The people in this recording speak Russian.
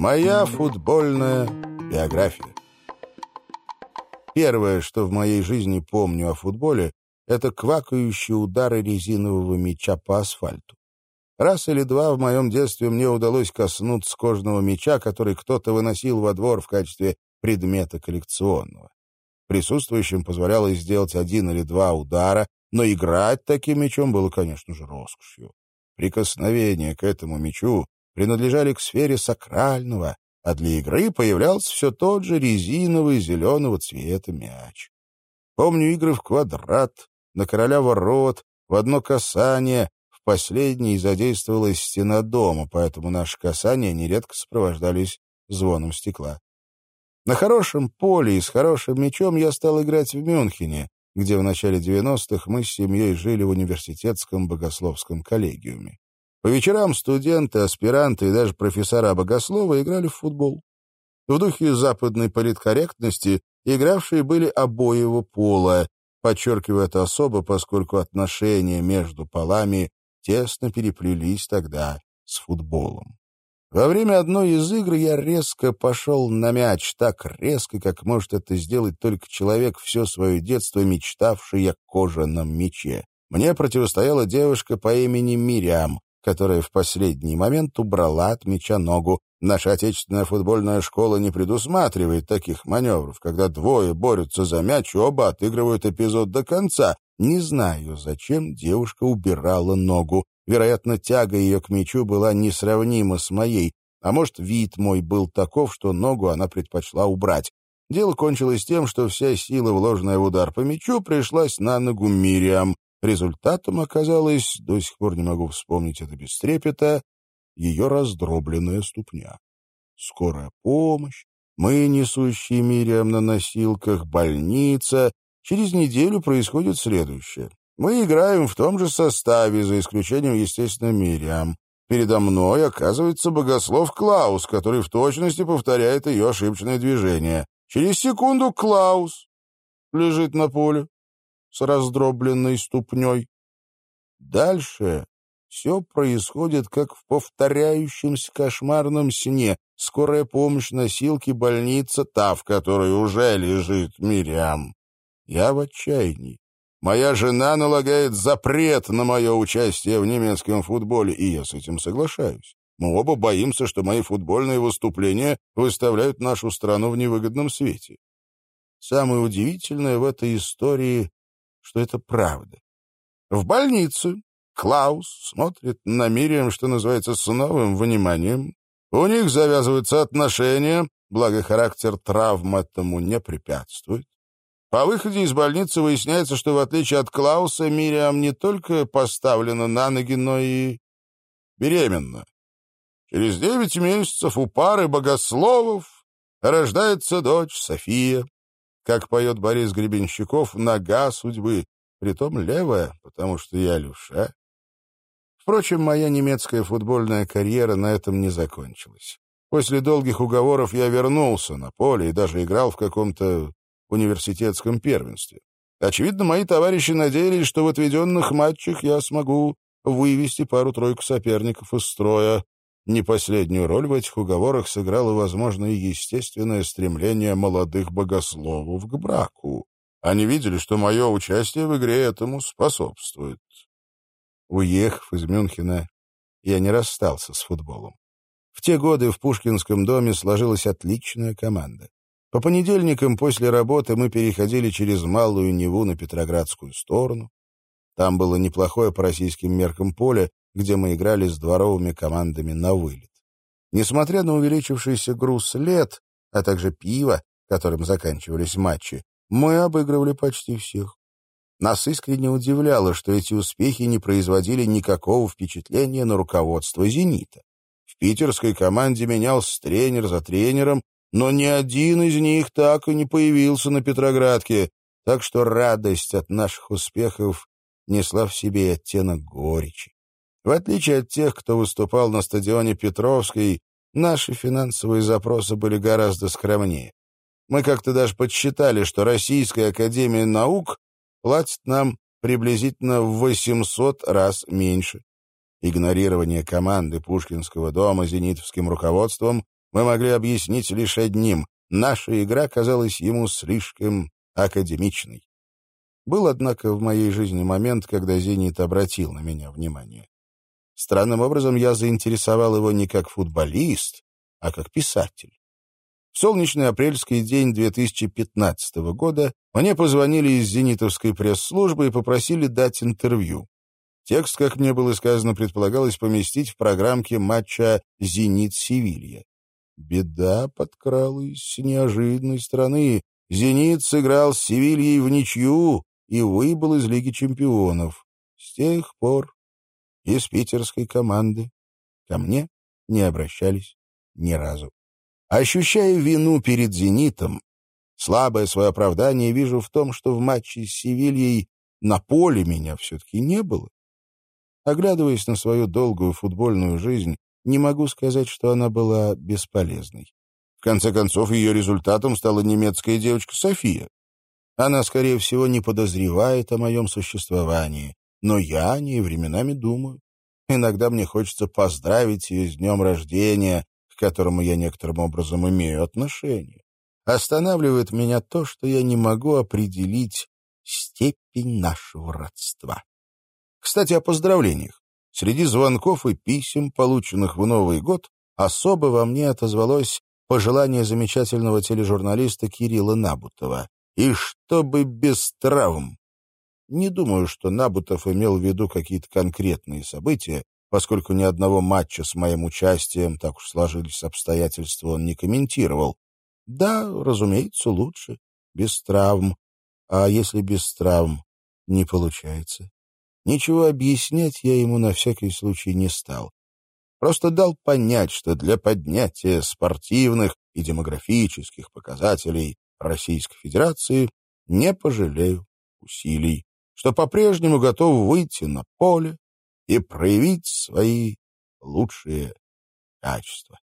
Моя футбольная биография. Первое, что в моей жизни помню о футболе, это квакающие удары резинового мяча по асфальту. Раз или два в моем детстве мне удалось коснуться кожного мяча, который кто-то выносил во двор в качестве предмета коллекционного. Присутствующим позволялось сделать один или два удара, но играть таким мячом было, конечно же, роскошью. Прикосновения к этому мячу принадлежали к сфере сакрального, а для игры появлялся все тот же резиновый зеленого цвета мяч. Помню игры в квадрат, на короля ворот, в одно касание, в последней задействовалась стена дома, поэтому наши касания нередко сопровождались звоном стекла. На хорошем поле и с хорошим мячом я стал играть в Мюнхене, где в начале 90-х мы с семьей жили в университетском богословском коллегиуме. По вечерам студенты, аспиранты и даже профессора богослова играли в футбол. В духе западной политкорректности игравшие были обоего пола, подчеркивая это особо, поскольку отношения между полами тесно переплелись тогда с футболом. Во время одной из игр я резко пошел на мяч, так резко, как может это сделать только человек, все свое детство мечтавший о кожаном мече. Мне противостояла девушка по имени Мириам, которая в последний момент убрала от мяча ногу. Наша отечественная футбольная школа не предусматривает таких маневров, когда двое борются за мяч, оба отыгрывают эпизод до конца. Не знаю, зачем девушка убирала ногу. Вероятно, тяга ее к мячу была несравнима с моей, а может, вид мой был таков, что ногу она предпочла убрать. Дело кончилось тем, что вся сила, вложенная в удар по мячу, пришлась на ногу Мириам. Результатом оказалось, до сих пор не могу вспомнить это без трепета, ее раздробленная ступня. Скорая помощь, мы, несущие Мириам на носилках, больница. Через неделю происходит следующее. Мы играем в том же составе, за исключением, естественно, Мириам. Передо мной оказывается богослов Клаус, который в точности повторяет ее ошибочное движение. Через секунду Клаус лежит на поле с раздробленной ступней. Дальше все происходит, как в повторяющемся кошмарном сне. Скорая помощь, носилки, больница, та, в которой уже лежит Мириам. Я в отчаянии. Моя жена налагает запрет на мое участие в немецком футболе, и я с этим соглашаюсь. Мы оба боимся, что мои футбольные выступления выставляют нашу страну в невыгодном свете. Самое удивительное в этой истории, что это правда. В больнице Клаус смотрит на Мириам, что называется, с новым вниманием. У них завязываются отношения, благо характер травм этому не препятствует. По выходе из больницы выясняется, что в отличие от Клауса, Мириам не только поставлена на ноги, но и беременна. Через девять месяцев у пары богословов рождается дочь София. Как поет Борис Гребенщиков, нога судьбы, притом левая, потому что я левша. Впрочем, моя немецкая футбольная карьера на этом не закончилась. После долгих уговоров я вернулся на поле и даже играл в каком-то университетском первенстве. Очевидно, мои товарищи надеялись, что в отведенных матчах я смогу вывести пару-тройку соперников из строя. Не последнюю роль в этих уговорах сыграло, возможно, и естественное стремление молодых богословов к браку. Они видели, что мое участие в игре этому способствует. Уехав из Мюнхена, я не расстался с футболом. В те годы в Пушкинском доме сложилась отличная команда. По понедельникам после работы мы переходили через Малую Неву на Петроградскую сторону. Там было неплохое по российским меркам поле, где мы играли с дворовыми командами на вылет. Несмотря на увеличившийся груз лет, а также пиво, которым заканчивались матчи, мы обыгрывали почти всех. Нас искренне удивляло, что эти успехи не производили никакого впечатления на руководство «Зенита». В питерской команде менялся тренер за тренером, но ни один из них так и не появился на Петроградке, так что радость от наших успехов несла в себе оттенок горечи. В отличие от тех, кто выступал на стадионе Петровской, наши финансовые запросы были гораздо скромнее. Мы как-то даже подсчитали, что Российская Академия Наук платит нам приблизительно в 800 раз меньше. Игнорирование команды Пушкинского дома зенитовским руководством мы могли объяснить лишь одним — наша игра казалась ему слишком академичной. Был, однако, в моей жизни момент, когда «Зенит» обратил на меня внимание. Странным образом я заинтересовал его не как футболист, а как писатель. В солнечный апрельский день 2015 года мне позвонили из «Зенитовской пресс-службы» и попросили дать интервью. Текст, как мне было сказано, предполагалось поместить в программке матча «Зенит-Севилья». Беда подкралась с неожиданной стороны. «Зенит» сыграл с «Севильей» в ничью и выбыл из Лиги чемпионов. С тех пор из питерской команды ко мне не обращались ни разу. Ощущая вину перед «Зенитом», слабое свое оправдание вижу в том, что в матче с Севильей на поле меня все-таки не было. Оглядываясь на свою долгую футбольную жизнь, не могу сказать, что она была бесполезной. В конце концов, ее результатом стала немецкая девочка София. Она, скорее всего, не подозревает о моем существовании, но я о ней временами думаю. Иногда мне хочется поздравить ее с днем рождения, к которому я некоторым образом имею отношение. Останавливает меня то, что я не могу определить степень нашего родства. Кстати, о поздравлениях. Среди звонков и писем, полученных в Новый год, особо во мне отозвалось пожелание замечательного тележурналиста Кирилла Набутова. И чтобы без травм. Не думаю, что Набутов имел в виду какие-то конкретные события, поскольку ни одного матча с моим участием, так уж сложились обстоятельства, он не комментировал. Да, разумеется, лучше, без травм. А если без травм не получается? Ничего объяснять я ему на всякий случай не стал. Просто дал понять, что для поднятия спортивных и демографических показателей Российской Федерации не пожалею усилий, что по-прежнему готов выйти на поле и проявить свои лучшие качества.